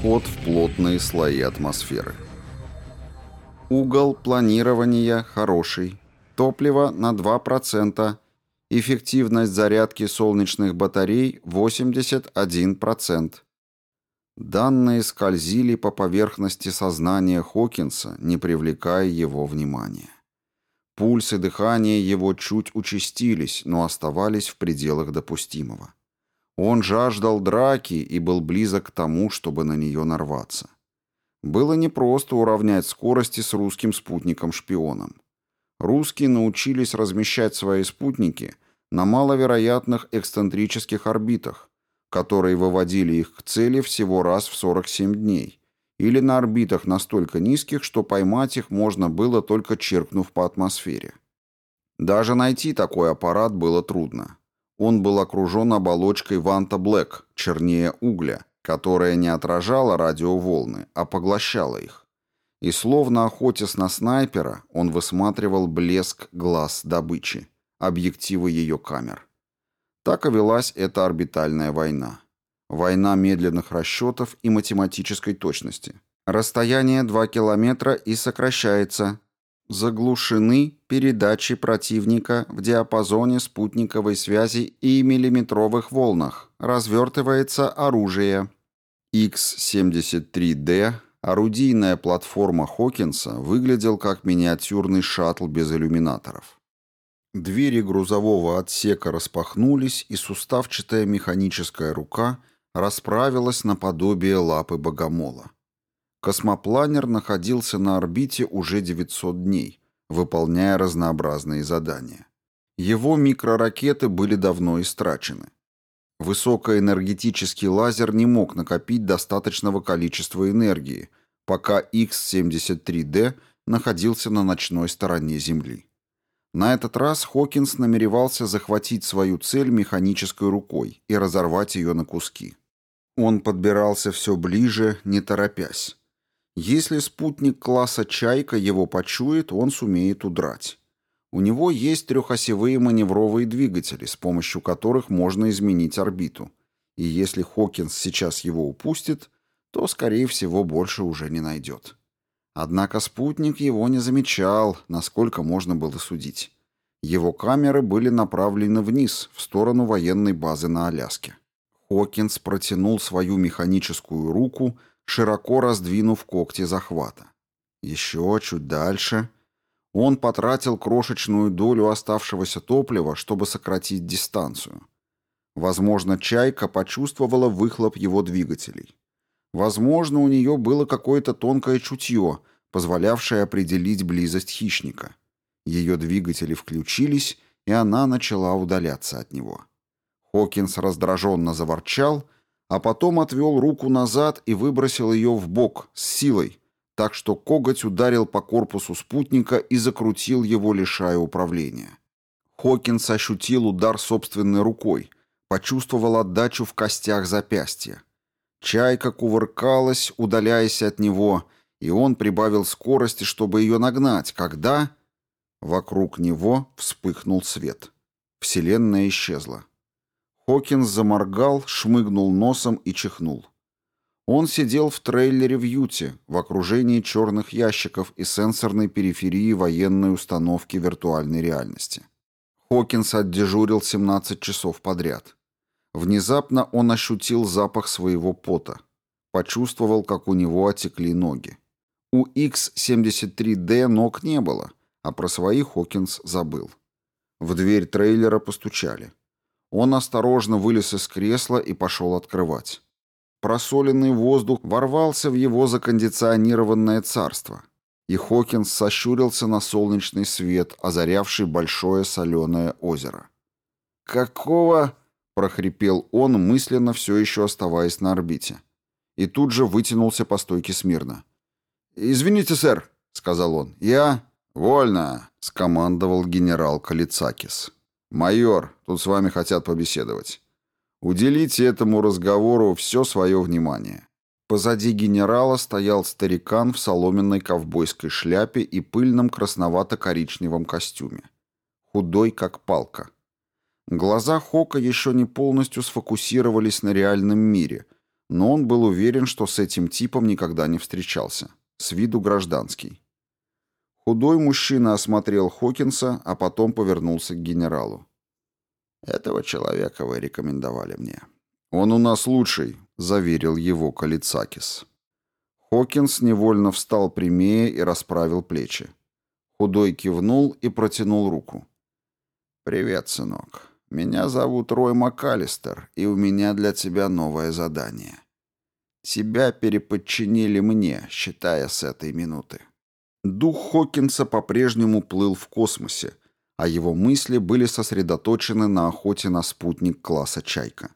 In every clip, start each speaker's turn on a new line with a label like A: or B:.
A: Вход в плотные слои атмосферы. Угол планирования хороший. Топливо на 2%. Эффективность зарядки солнечных батарей 81%. Данные скользили по поверхности сознания Хокинса, не привлекая его внимания. Пульс и дыхание его чуть участились, но оставались в пределах допустимого. Он жаждал драки и был близок к тому, чтобы на нее нарваться. Было непросто уравнять скорости с русским спутником-шпионом. Русские научились размещать свои спутники на маловероятных эксцентрических орбитах, которые выводили их к цели всего раз в 47 дней, или на орбитах настолько низких, что поймать их можно было только черкнув по атмосфере. Даже найти такой аппарат было трудно. Он был окружен оболочкой Ванта Блэк, чернее угля, которая не отражала радиоволны, а поглощала их. И словно охотясь на снайпера, он высматривал блеск глаз добычи, объективы ее камер. Так и велась эта орбитальная война. Война медленных расчетов и математической точности. Расстояние 2 километра и сокращается, Заглушены передачи противника в диапазоне спутниковой связи и миллиметровых волнах. Развертывается оружие. X-73D, орудийная платформа Хокинса, выглядел как миниатюрный шаттл без иллюминаторов. Двери грузового отсека распахнулись, и суставчатая механическая рука расправилась наподобие лапы богомола. Космопланер находился на орбите уже 900 дней, выполняя разнообразные задания. Его микроракеты были давно истрачены. Высокоэнергетический лазер не мог накопить достаточного количества энергии, пока X-73D находился на ночной стороне Земли. На этот раз Хокинс намеревался захватить свою цель механической рукой и разорвать ее на куски. Он подбирался все ближе, не торопясь. Если спутник класса «Чайка» его почует, он сумеет удрать. У него есть трехосевые маневровые двигатели, с помощью которых можно изменить орбиту. И если Хокинс сейчас его упустит, то, скорее всего, больше уже не найдет. Однако спутник его не замечал, насколько можно было судить. Его камеры были направлены вниз, в сторону военной базы на Аляске. Хокинс протянул свою механическую руку широко раздвинув когти захвата. Еще чуть дальше. Он потратил крошечную долю оставшегося топлива, чтобы сократить дистанцию. Возможно, «Чайка» почувствовала выхлоп его двигателей. Возможно, у нее было какое-то тонкое чутье, позволявшее определить близость хищника. Ее двигатели включились, и она начала удаляться от него. Хокинс раздраженно заворчал — а потом отвел руку назад и выбросил ее в бок с силой, так что коготь ударил по корпусу спутника и закрутил его, лишая управления. Хокинс ощутил удар собственной рукой, почувствовал отдачу в костях запястья. Чайка кувыркалась, удаляясь от него, и он прибавил скорости, чтобы ее нагнать, когда... Вокруг него вспыхнул свет. Вселенная исчезла. Хокинс заморгал, шмыгнул носом и чихнул. Он сидел в трейлере в Юте, в окружении черных ящиков и сенсорной периферии военной установки виртуальной реальности. Хокинс отдежурил 17 часов подряд. Внезапно он ощутил запах своего пота. Почувствовал, как у него отекли ноги. У X-73D ног не было, а про свои Хокинс забыл. В дверь трейлера постучали. Он осторожно вылез из кресла и пошел открывать. Просоленный воздух ворвался в его закондиционированное царство, и Хокинс сощурился на солнечный свет, озарявший большое соленое озеро. «Какого?» — прохрипел он, мысленно все еще оставаясь на орбите. И тут же вытянулся по стойке смирно. «Извините, сэр», — сказал он, — «я...» «Вольно», — скомандовал генерал Калицакис. «Майор, тут с вами хотят побеседовать. Уделите этому разговору все свое внимание». Позади генерала стоял старикан в соломенной ковбойской шляпе и пыльном красновато-коричневом костюме. худой как палка. Глаза Хока еще не полностью сфокусировались на реальном мире, но он был уверен, что с этим типом никогда не встречался. С виду гражданский. Худой мужчина осмотрел Хокинса, а потом повернулся к генералу. «Этого человека вы рекомендовали мне». «Он у нас лучший», — заверил его Калицакис. Хокинс невольно встал прямее и расправил плечи. Худой кивнул и протянул руку. «Привет, сынок. Меня зовут Рой МакАлистер, и у меня для тебя новое задание. Тебя переподчинили мне, считая с этой минуты». Дух Хокинса по-прежнему плыл в космосе, а его мысли были сосредоточены на охоте на спутник класса «Чайка».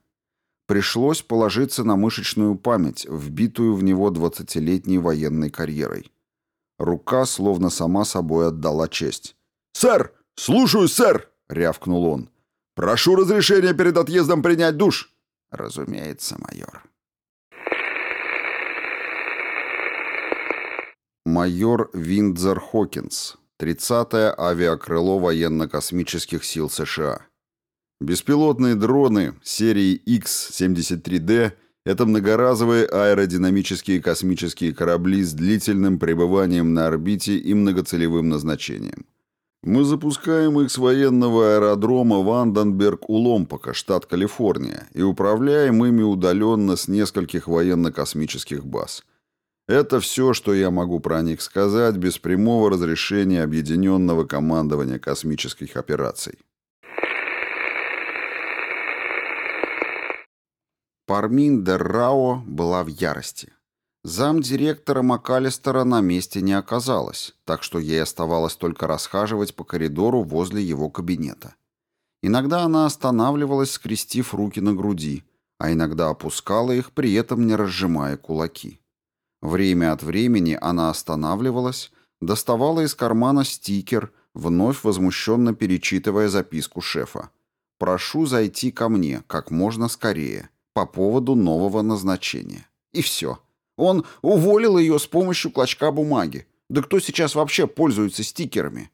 A: Пришлось положиться на мышечную память, вбитую в него двадцатилетней военной карьерой. Рука словно сама собой отдала честь. «Сэр! Слушаю, сэр!» — рявкнул он. «Прошу разрешения перед отъездом принять душ!» «Разумеется, майор». Майор Виндзор Хокинс, 30-е авиакрыло военно-космических сил США. Беспилотные дроны серии X-73D – это многоразовые аэродинамические космические корабли с длительным пребыванием на орбите и многоцелевым назначением. Мы запускаем их с военного аэродрома Ванденберг-у-Ломпока, штат Калифорния, и управляем ими удаленно с нескольких военно-космических баз. Это все, что я могу про них сказать без прямого разрешения Объединенного командования космических операций. Пармин де Рао была в ярости. Зам директора МакАлистера на месте не оказалось, так что ей оставалось только расхаживать по коридору возле его кабинета. Иногда она останавливалась, скрестив руки на груди, а иногда опускала их, при этом не разжимая кулаки. Время от времени она останавливалась, доставала из кармана стикер, вновь возмущенно перечитывая записку шефа. «Прошу зайти ко мне как можно скорее по поводу нового назначения. И все. Он уволил ее с помощью клочка бумаги. Да кто сейчас вообще пользуется стикерами?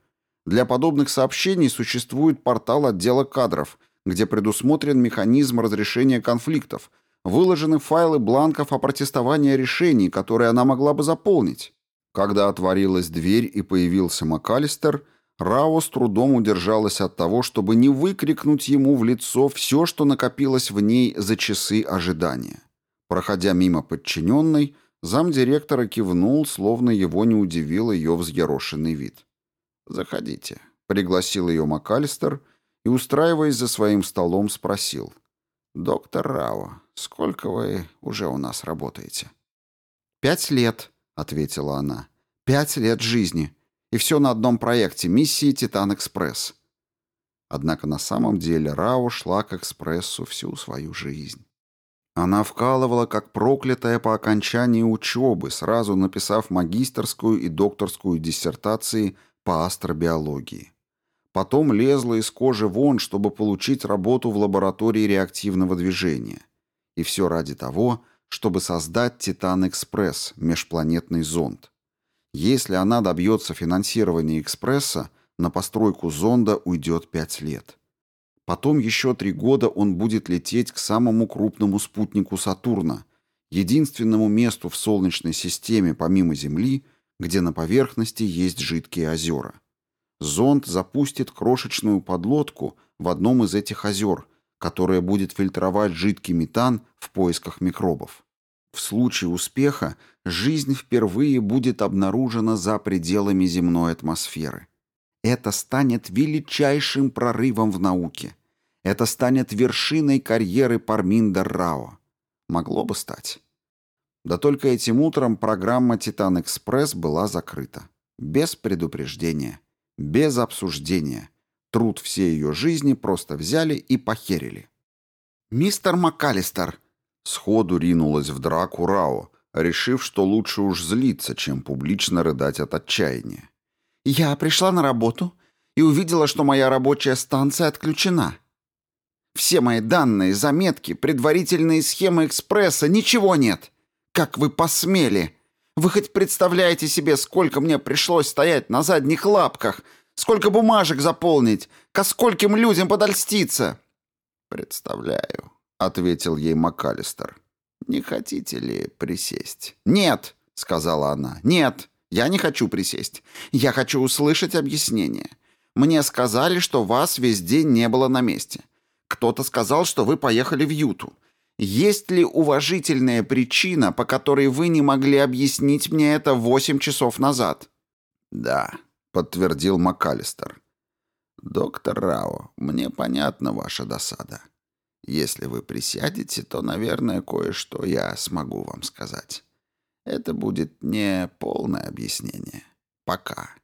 A: Для подобных сообщений существует портал отдела кадров, где предусмотрен механизм разрешения конфликтов, выложены файлы бланков о протестовании решений, которые она могла бы заполнить. Когда отворилась дверь и появился МакАлистер, Рао с трудом удержалась от того, чтобы не выкрикнуть ему в лицо все, что накопилось в ней за часы ожидания. Проходя мимо подчиненной, замдиректора кивнул, словно его не удивил ее взъерошенный вид. «Заходите», — пригласил ее МакАлистер и, устраиваясь за своим столом, спросил. «Доктор Рао, сколько вы уже у нас работаете?» «Пять лет», — ответила она. «Пять лет жизни». И все на одном проекте миссии «Титан-экспресс». Однако на самом деле Рао шла к экспрессу всю свою жизнь. Она вкалывала как проклятая по окончании учебы, сразу написав магистерскую и докторскую диссертации по астробиологии. Потом лезла из кожи вон, чтобы получить работу в лаборатории реактивного движения. И все ради того, чтобы создать «Титан-экспресс» – межпланетный зонд. Если она добьется финансирования «Экспресса», на постройку зонда уйдет пять лет. Потом еще три года он будет лететь к самому крупному спутнику Сатурна, единственному месту в Солнечной системе помимо Земли, где на поверхности есть жидкие озера. Зонд запустит крошечную подлодку в одном из этих озер, которая будет фильтровать жидкий метан в поисках микробов. В случае успеха жизнь впервые будет обнаружена за пределами земной атмосферы. Это станет величайшим прорывом в науке. Это станет вершиной карьеры Парминдер Рао. Могло бы стать. Да только этим утром программа «Титан-экспресс» была закрыта. Без предупреждения, без обсуждения. Труд всей ее жизни просто взяли и похерили. «Мистер МакАлистер!» Сходу ринулась в драку Рао, решив, что лучше уж злиться, чем публично рыдать от отчаяния. «Я пришла на работу и увидела, что моя рабочая станция отключена. Все мои данные, заметки, предварительные схемы экспресса, ничего нет. Как вы посмели? Вы хоть представляете себе, сколько мне пришлось стоять на задних лапках,
B: Сколько бумажек заполнить? Ко скольким людям подольститься?»
A: «Представляю», — ответил ей МакАлистер. «Не хотите ли присесть?»
B: «Нет», — сказала она, — «нет, я не хочу присесть. Я хочу услышать объяснение. Мне сказали, что вас весь день не было на месте. Кто-то сказал, что вы поехали в Юту. Есть ли уважительная причина, по которой вы не могли объяснить мне это восемь часов назад?»
A: «Да», — подтвердил МакАлистер. «Доктор Рао, мне понятна ваша досада. Если вы присядете, то, наверное, кое-что я смогу вам сказать. Это будет не полное объяснение. Пока.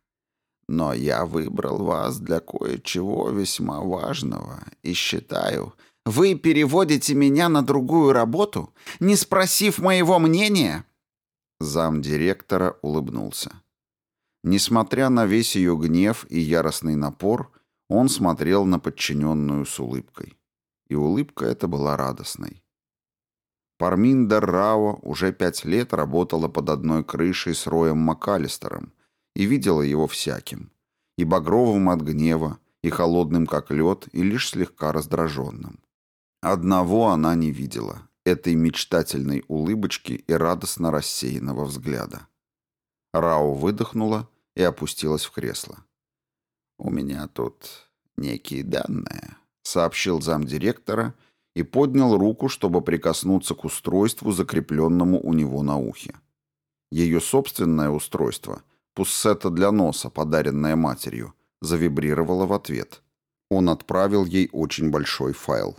A: Но я выбрал вас для кое-чего весьма важного и считаю...
B: Вы переводите меня на другую работу, не спросив моего мнения?»
A: Зам директора улыбнулся. Несмотря на весь ее гнев и яростный напор, он смотрел на подчиненную с улыбкой. И улыбка эта была радостной. Парминдер Рао уже пять лет работала под одной крышей с Роем МакАлистером и видела его всяким. И багровым от гнева, и холодным как лед, и лишь слегка раздраженным. Одного она не видела — этой мечтательной улыбочки и радостно рассеянного взгляда. Рао выдохнула и опустилась в кресло. «У меня тут некие данные», — сообщил замдиректора и поднял руку, чтобы прикоснуться к устройству, закрепленному у него на ухе. Ее собственное устройство, пуссета для носа, подаренное матерью, завибрировало в ответ. Он отправил ей очень большой файл.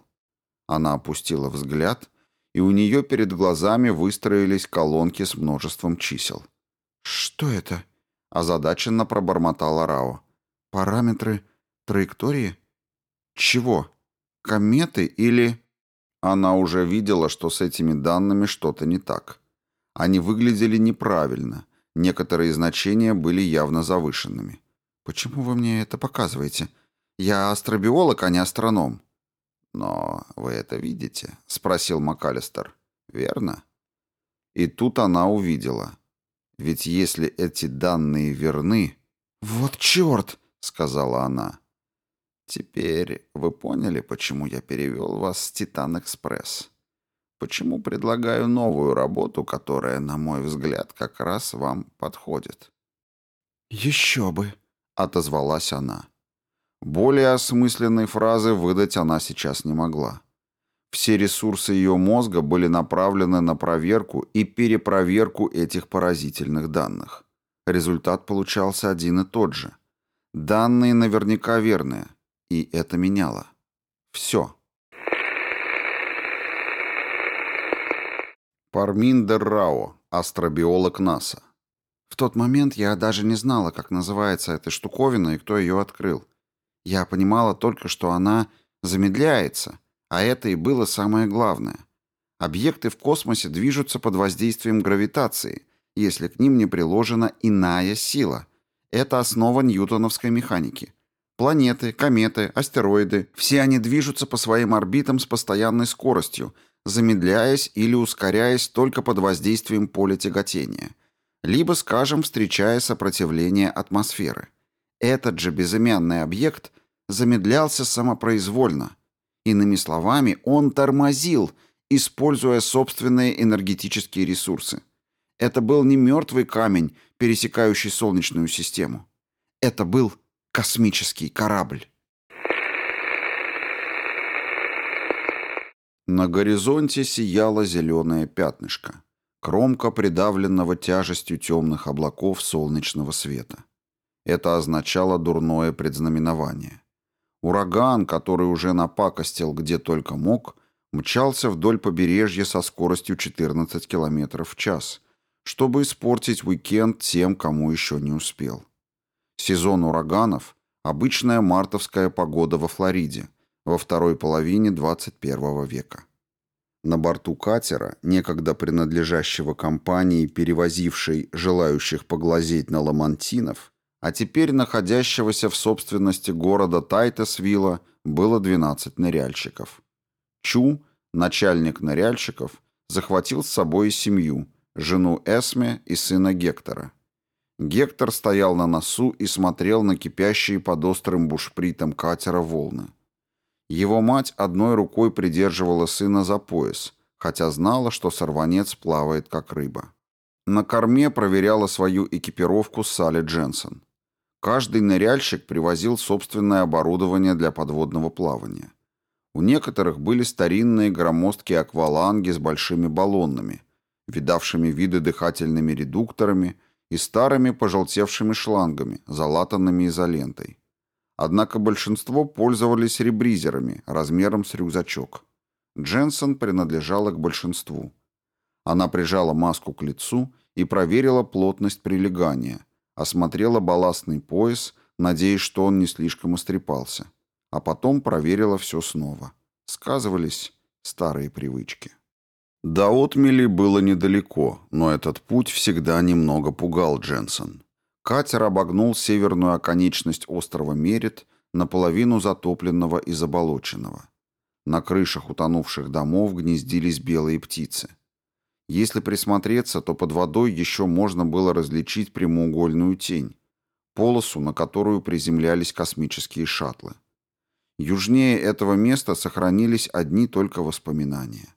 A: Она опустила взгляд, и у нее перед глазами выстроились колонки с множеством чисел.
B: «Что это?» – озадаченно пробормотала Рао. «Параметры траектории? Чего? Кометы или...»
A: Она уже видела, что с этими данными что-то не так. Они выглядели неправильно, некоторые значения были явно завышенными.
B: «Почему вы мне это показываете? Я астробиолог, а не астроном».
A: «Но вы это видите?» — спросил МакАлистер. «Верно?» И тут она увидела. Ведь если эти данные верны...
B: «Вот черт!» — сказала она.
A: Теперь вы поняли, почему я перевел вас с Титан-Экспресс? Почему предлагаю новую работу, которая, на мой взгляд, как раз вам подходит?
B: «Еще бы!» — отозвалась она.
A: Более осмысленной фразы выдать она сейчас не могла. Все ресурсы ее мозга были направлены на проверку и перепроверку этих поразительных данных. Результат получался один и тот же. Данные наверняка верные. И это меняло. Все. Парминдер Рао, астробиолог НАСА.
B: В тот момент я даже не знала, как называется эта штуковина и кто ее открыл. Я понимала только, что она замедляется, а это и было самое главное. Объекты в космосе движутся под воздействием гравитации, если к ним не приложена иная сила. Это основа ньютоновской механики. Планеты, кометы, астероиды – все они движутся по своим орбитам с постоянной скоростью, замедляясь или ускоряясь только под воздействием поля тяготения, либо, скажем, встречая сопротивление атмосферы. Этот же безымянный объект замедлялся самопроизвольно. Иными словами, он тормозил, используя собственные энергетические ресурсы. Это был не мертвый камень, пересекающий Солнечную систему. Это был космический корабль.
A: На горизонте сияло зеленое пятнышко, кромка придавленного тяжестью темных облаков солнечного света. Это означало дурное предзнаменование. Ураган, который уже напакостил где только мог, мчался вдоль побережья со скоростью 14 км в час, чтобы испортить уикенд тем, кому еще не успел. Сезон ураганов – обычная мартовская погода во Флориде во второй половине 21 века. На борту катера, некогда принадлежащего компании, перевозившей желающих поглазеть на ламантинов, а теперь находящегося в собственности города Тайтесвилла, было 12 ныряльщиков. Чу, начальник ныряльщиков, захватил с собой семью, жену Эсме и сына Гектора. Гектор стоял на носу и смотрел на кипящие под острым бушпритом катера волны. Его мать одной рукой придерживала сына за пояс, хотя знала, что сорванец плавает как рыба. На корме проверяла свою экипировку Салли Дженсен. Каждый ныряльщик привозил собственное оборудование для подводного плавания. У некоторых были старинные громоздкие акваланги с большими баллонами, видавшими виды дыхательными редукторами и старыми пожелтевшими шлангами, залатанными изолентой. Однако большинство пользовались ребризерами размером с рюкзачок. Дженсен принадлежала к большинству. Она прижала маску к лицу и проверила плотность прилегания, осмотрела балластный пояс, надеясь, что он не слишком истрепался, а потом проверила все снова. Сказывались старые привычки. До отмели было недалеко, но этот путь всегда немного пугал Дженсен. Катер обогнул северную оконечность острова Мерит, наполовину затопленного и заболоченного. На крышах утонувших домов гнездились белые птицы. Если присмотреться, то под водой еще можно было различить прямоугольную тень, полосу, на которую приземлялись космические шаттлы. Южнее этого места сохранились одни только воспоминания.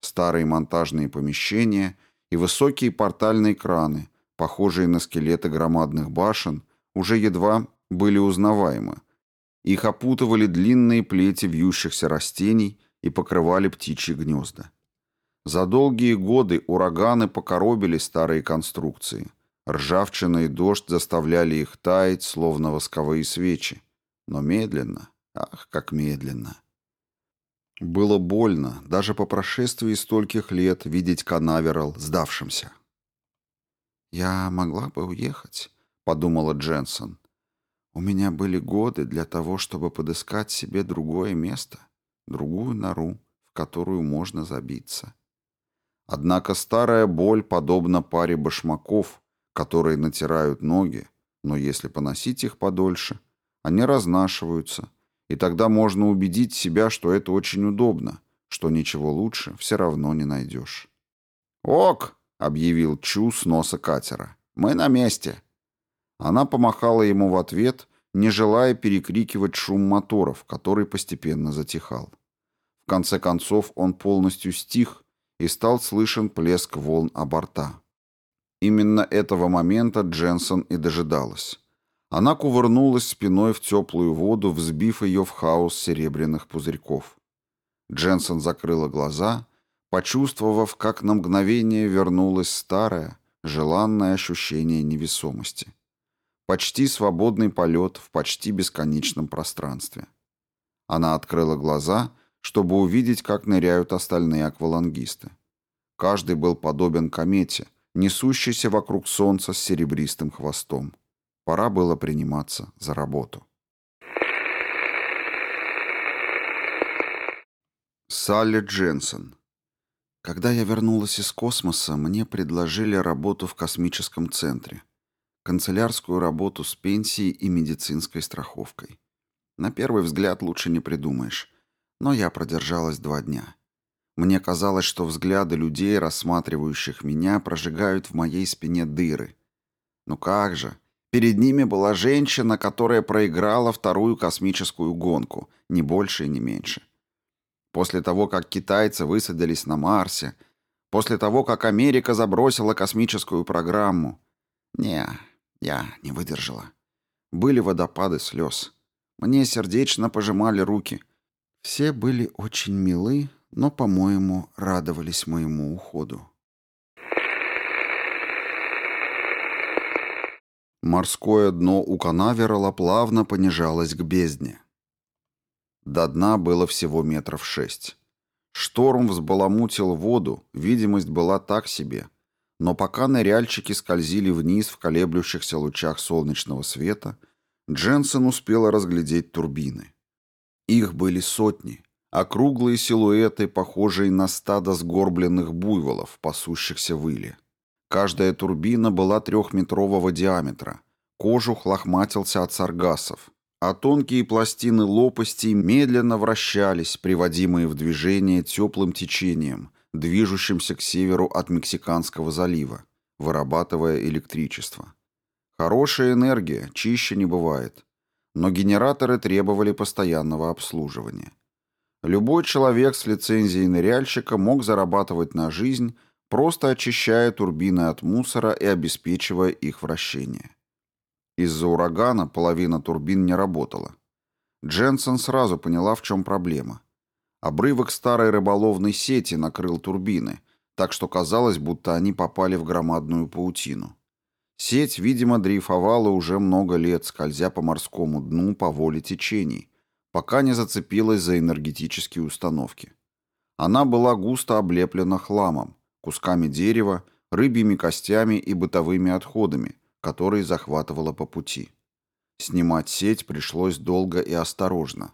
A: Старые монтажные помещения и высокие портальные краны, похожие на скелеты громадных башен, уже едва были узнаваемы. Их опутывали длинные плети вьющихся растений и покрывали птичьи гнезда. За долгие годы ураганы покоробили старые конструкции. Ржавчина и дождь заставляли их таять, словно восковые свечи. Но медленно, ах, как медленно. Было больно, даже по прошествии стольких лет, видеть Канаверал сдавшимся. «Я могла бы уехать», — подумала Дженсон. «У меня были годы для того, чтобы подыскать себе другое место, другую нору, в которую можно забиться». Однако старая боль подобна паре башмаков, которые натирают ноги, но если поносить их подольше, они разнашиваются, и тогда можно убедить себя, что это очень удобно, что ничего лучше все равно не найдешь. «Ок!» — объявил Чу с носа катера. «Мы на месте!» Она помахала ему в ответ, не желая перекрикивать шум моторов, который постепенно затихал. В конце концов он полностью стих, и стал слышен плеск волн о борта. Именно этого момента Дженсон и дожидалась. Она кувырнулась спиной в теплую воду, взбив ее в хаос серебряных пузырьков. Дженсон закрыла глаза, почувствовав, как на мгновение вернулось старое, желанное ощущение невесомости. Почти свободный полет в почти бесконечном пространстве. Она открыла глаза, чтобы увидеть, как ныряют остальные аквалангисты. Каждый был подобен комете, несущейся вокруг солнца с серебристым хвостом. Пора было приниматься за работу. Салли Дженсен. Когда я вернулась из космоса, мне предложили работу в космическом центре. Канцелярскую работу с пенсией и медицинской страховкой. На первый взгляд лучше не придумаешь. Но я продержалась два дня. Мне казалось, что взгляды людей, рассматривающих меня, прожигают в моей спине дыры. Ну как же, Перед ними была женщина, которая проиграла вторую космическую гонку, ни больше и не меньше. После того, как китайцы высадились на Марсе, после того, как Америка забросила космическую программу. Не, я не выдержала. Были водопады слез. Мне сердечно пожимали руки. Все были очень милы, но, по-моему, радовались моему уходу. Морское дно у Канаверала плавно понижалось к бездне. До дна было всего метров шесть. Шторм взбаламутил воду, видимость была так себе. Но пока ныряльщики скользили вниз в колеблющихся лучах солнечного света, Дженсен успела разглядеть турбины. Их были сотни, округлые силуэты, похожие на стадо сгорбленных буйволов, пасущихся в иле. Каждая турбина была трехметрового диаметра. Кожух лохматился от саргасов, а тонкие пластины лопастей медленно вращались, приводимые в движение теплым течением, движущимся к северу от Мексиканского залива, вырабатывая электричество. Хорошая энергия, чище не бывает. Но генераторы требовали постоянного обслуживания. Любой человек с лицензией ныряльщика мог зарабатывать на жизнь, просто очищая турбины от мусора и обеспечивая их вращение. Из-за урагана половина турбин не работала. Дженсен сразу поняла, в чем проблема. Обрывок старой рыболовной сети накрыл турбины, так что казалось, будто они попали в громадную паутину. Сеть, видимо, дрейфовала уже много лет, скользя по морскому дну по воле течений, пока не зацепилась за энергетические установки. Она была густо облеплена хламом, кусками дерева, рыбьими костями и бытовыми отходами, которые захватывала по пути. Снимать сеть пришлось долго и осторожно.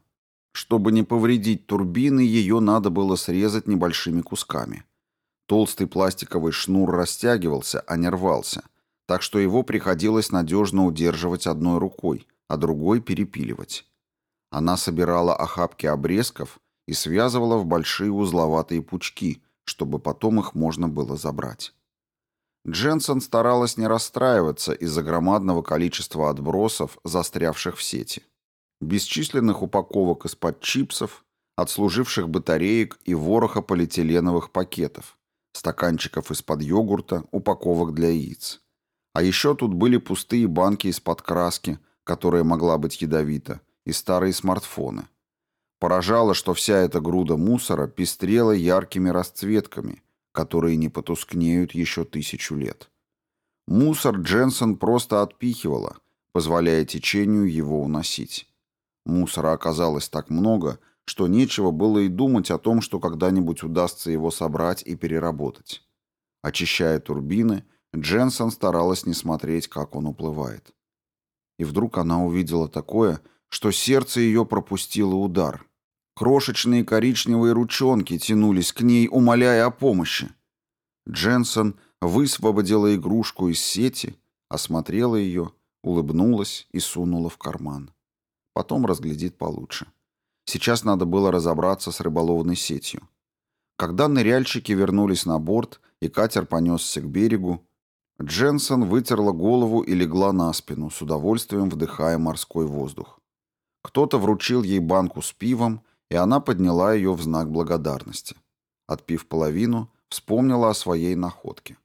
A: Чтобы не повредить турбины, ее надо было срезать небольшими кусками. Толстый пластиковый шнур растягивался, а не рвался, так что его приходилось надежно удерживать одной рукой, а другой перепиливать. Она собирала охапки обрезков и связывала в большие узловатые пучки, чтобы потом их можно было забрать. Дженсен старалась не расстраиваться из-за громадного количества отбросов, застрявших в сети. Бесчисленных упаковок из-под чипсов, отслуживших батареек и вороха полиэтиленовых пакетов, стаканчиков из-под йогурта, упаковок для яиц. А еще тут были пустые банки из-под краски, которая могла быть ядовита, и старые смартфоны. Поражало, что вся эта груда мусора пестрела яркими расцветками, которые не потускнеют еще тысячу лет. Мусор Дженсен просто отпихивала, позволяя течению его уносить. Мусора оказалось так много, что нечего было и думать о том, что когда-нибудь удастся его собрать и переработать. Очищая турбины, Дженсен старалась не смотреть, как он уплывает. И вдруг она увидела такое, что сердце ее пропустило удар. Крошечные коричневые ручонки тянулись к ней, умоляя о помощи. Дженсен высвободила игрушку из сети, осмотрела ее, улыбнулась и сунула в карман. Потом разглядит получше. Сейчас надо было разобраться с рыболовной сетью. Когда ныряльщики вернулись на борт и катер понесся к берегу, Дженсен вытерла голову и легла на спину, с удовольствием вдыхая морской воздух. Кто-то вручил ей банку с пивом, и она подняла ее в знак благодарности. Отпив половину, вспомнила о своей находке.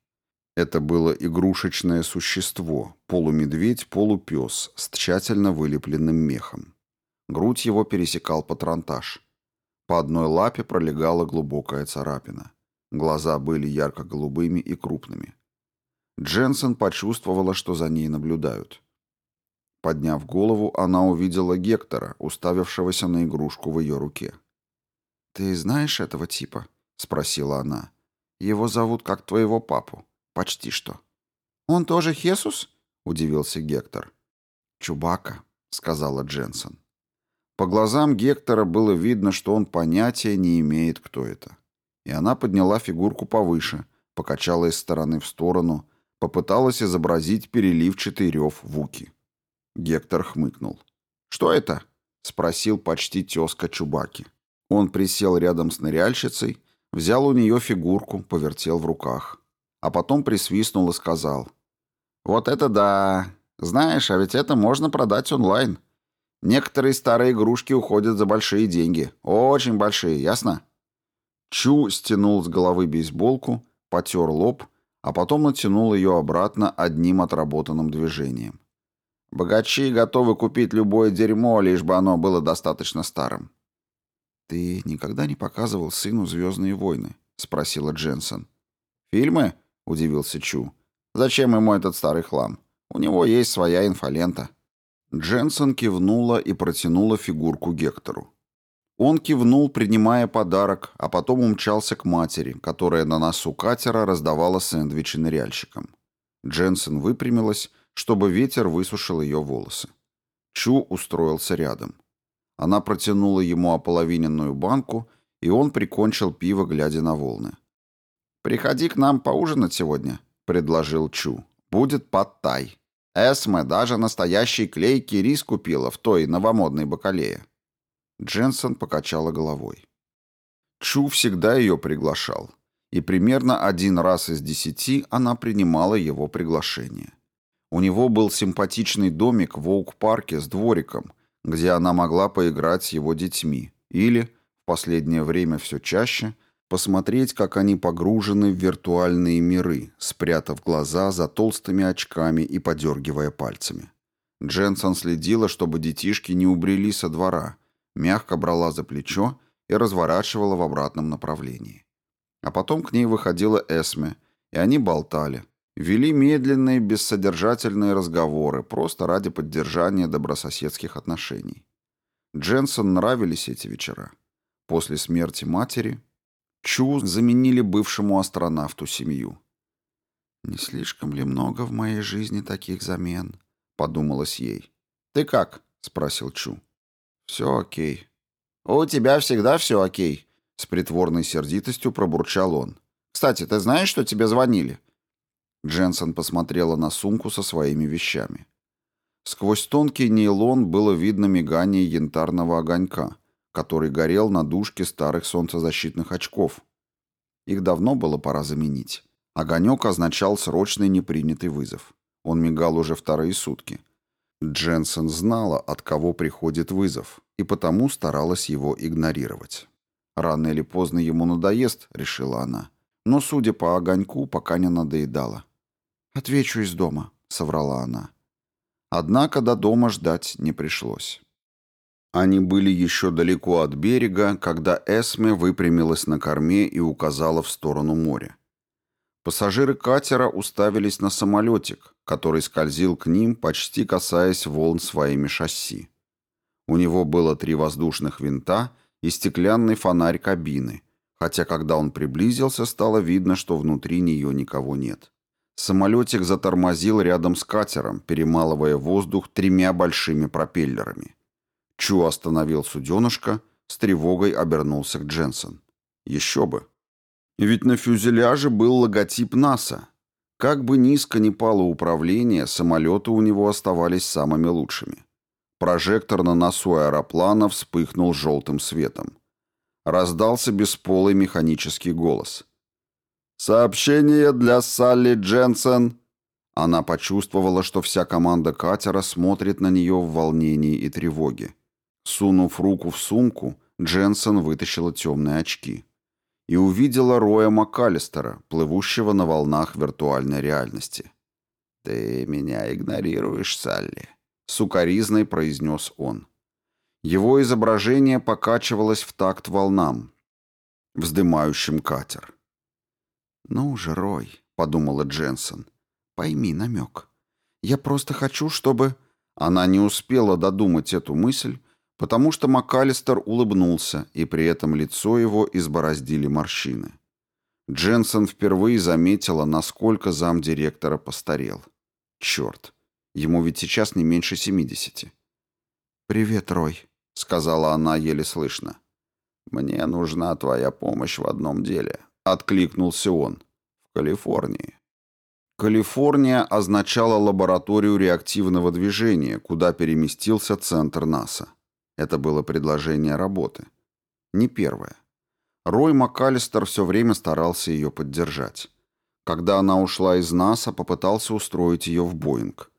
A: Это было игрушечное существо, полумедведь, полупес, с тщательно вылепленным мехом. Грудь его пересекал патронтаж. По одной лапе пролегала глубокая царапина. Глаза были ярко-голубыми и крупными. Дженсен почувствовала, что за ней наблюдают. Подняв голову, она увидела Гектора, уставившегося на игрушку в ее руке. «Ты знаешь этого типа?» — спросила она. «Его зовут как твоего папу. Почти что». «Он тоже Хесус?» — удивился Гектор. «Чубака», — сказала Дженсен. По глазам Гектора было видно, что он понятия не имеет, кто это. И она подняла фигурку повыше, покачала из стороны в сторону, попыталась изобразить переливчатый рев Вуки. Гектор хмыкнул. «Что это?» — спросил почти тезка Чубаки. Он присел рядом с ныряльщицей, взял у нее фигурку, повертел в руках. А потом присвистнул и сказал. «Вот это да! Знаешь, а ведь это можно продать онлайн. Некоторые старые игрушки уходят за большие деньги. Очень большие, ясно?» Чу стянул с головы бейсболку, потер лоб, а потом натянул ее обратно одним отработанным движением. Богачи готовы купить любое дерьмо, лишь бы оно было достаточно старым. «Ты никогда не показывал сыну «Звездные войны»?» — спросила Дженсен. «Фильмы?» — удивился Чу. «Зачем ему этот старый хлам? У него есть своя инфолента». Дженсен кивнула и протянула фигурку Гектору. Он кивнул, принимая подарок, а потом умчался к матери, которая на носу катера раздавала сэндвичи ныряльщикам. Дженсен выпрямилась чтобы ветер высушил ее волосы. Чу устроился рядом. Она протянула ему ополовиненную банку, и он прикончил пиво, глядя на волны. «Приходи к нам поужинать сегодня», — предложил Чу. «Будет подтай. Эсме даже настоящий клейкий рис купила в той новомодной бакалее». Дженсен покачала головой. Чу всегда ее приглашал, и примерно один раз из десяти она принимала его приглашение. У него был симпатичный домик в Оук-парке с двориком, где она могла поиграть с его детьми, или, в последнее время все чаще, посмотреть, как они погружены в виртуальные миры, спрятав глаза за толстыми очками и подергивая пальцами. Дженсон следила, чтобы детишки не убрели со двора, мягко брала за плечо и разворачивала в обратном направлении. А потом к ней выходила Эсме, и они болтали, вели медленные, бессодержательные разговоры, просто ради поддержания добрососедских отношений. Дженсон нравились эти вечера. После смерти матери Чу заменили бывшему астронавту семью. «Не слишком ли много в моей жизни таких замен?» — подумалось ей. «Ты как?» — спросил Чу. «Все окей». «У тебя всегда все окей», — с притворной сердитостью пробурчал он. «Кстати, ты знаешь, что тебе звонили?» Дженсон посмотрела на сумку со своими вещами. Сквозь тонкий нейлон было видно мигание янтарного огонька — который горел на дужке старых солнцезащитных очков. Их давно было пора заменить. Огонек означал срочный непринятый вызов. Он мигал уже вторые сутки. Дженсен знала, от кого приходит вызов, и потому старалась его игнорировать. Рано или поздно ему надоест, решила она. Но, судя по огоньку, пока не надоедала. «Отвечу из дома», — соврала она. Однако до дома ждать не пришлось. Они были еще далеко от берега, когда Эсме выпрямилась на корме и указала в сторону моря. Пассажиры катера уставились на самолетик, который скользил к ним, почти касаясь волн своими шасси. У него было три воздушных винта и стеклянный фонарь кабины, хотя когда он приблизился, стало видно, что внутри нее никого нет. Самолетик затормозил рядом с катером, перемалывая воздух тремя большими пропеллерами. Чу остановил суденышко, с тревогой обернулся к Дженсен. Еще бы. Ведь на фюзеляже был логотип НАСА. Как бы низко ни пало управление, самолеты у него оставались самыми лучшими. Прожектор на носу аэроплана вспыхнул желтым светом. Раздался бесполый механический голос. «Сообщение для Салли Дженсен!» Она почувствовала, что вся команда катера смотрит на нее в волнении и тревоге. Сунув руку в сумку, Дженсен вытащила темные очки и увидела Роя МакАлистера, плывущего на волнах виртуальной реальности. «Ты меня игнорируешь, Салли», — сукоризной произнес он. Его изображение покачивалось в такт волнам, вздымающим катер. «Ну же, Рой», — подумала Дженсен, — «пойми намек. Я просто хочу, чтобы...» Она не успела додумать эту мысль, потому что МакАлистер улыбнулся, и при этом лицо его избороздили морщины. Дженсен впервые заметила, насколько замдиректора постарел. Черт, ему ведь сейчас не меньше семидесяти. «Привет, Рой», — сказала она еле слышно. «Мне нужна твоя помощь в одном деле», — откликнулся он. «В Калифорнии». Калифорния означала лабораторию реактивного движения, куда переместился центр НАСА. Это было предложение работы. Не первое. Рой МакАлистер все время старался ее поддержать. Когда она ушла из НАСА, попытался устроить ее в Боинг.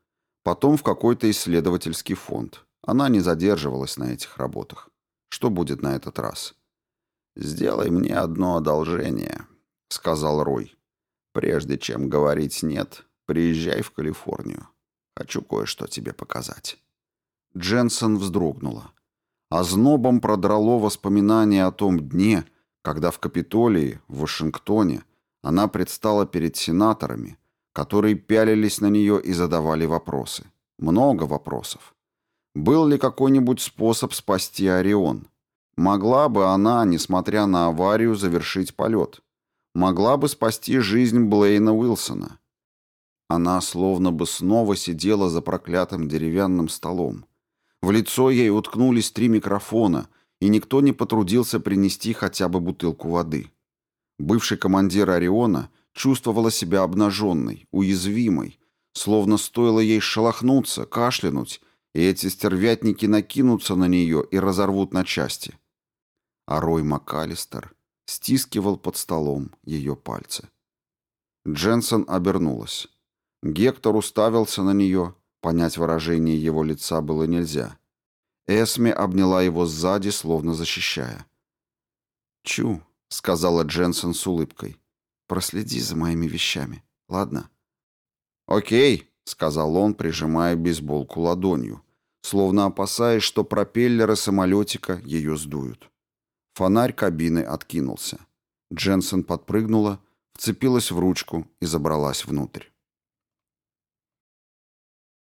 A: Потом в какой-то исследовательский фонд. Она не задерживалась на этих работах. Что будет на этот раз? «Сделай мне одно одолжение», — сказал Рой. «Прежде чем говорить «нет», приезжай в Калифорнию. Хочу кое-что тебе показать». Дженсен вздрогнула. Ознобом продрало воспоминание о том дне, когда в Капитолии, в Вашингтоне, она предстала перед сенаторами, которые пялились на нее и задавали вопросы. Много вопросов. Был ли какой-нибудь способ спасти Орион? Могла бы она, несмотря на аварию, завершить полет? Могла бы спасти жизнь Блейна Уилсона? Она словно бы снова сидела за проклятым деревянным столом, в лицо ей уткнулись три микрофона, и никто не потрудился принести хотя бы бутылку воды. Бывший командир Ориона чувствовала себя обнаженной, уязвимой, словно стоило ей шелохнуться, кашлянуть, и эти стервятники накинутся на нее и разорвут на части. А Рой МакАлистер стискивал под столом ее пальцы. Дженсен обернулась. Гектор уставился на нее, понять выражение его лица было нельзя. Эсми обняла его сзади, словно защищая.
B: «Чу», — сказала Дженсен с улыбкой, — «проследи за моими вещами, ладно?»
A: «Окей», — сказал он, прижимая бейсболку ладонью, словно опасаясь, что пропеллеры самолетика ее сдуют. Фонарь кабины откинулся. Дженсен подпрыгнула, вцепилась в ручку и забралась внутрь.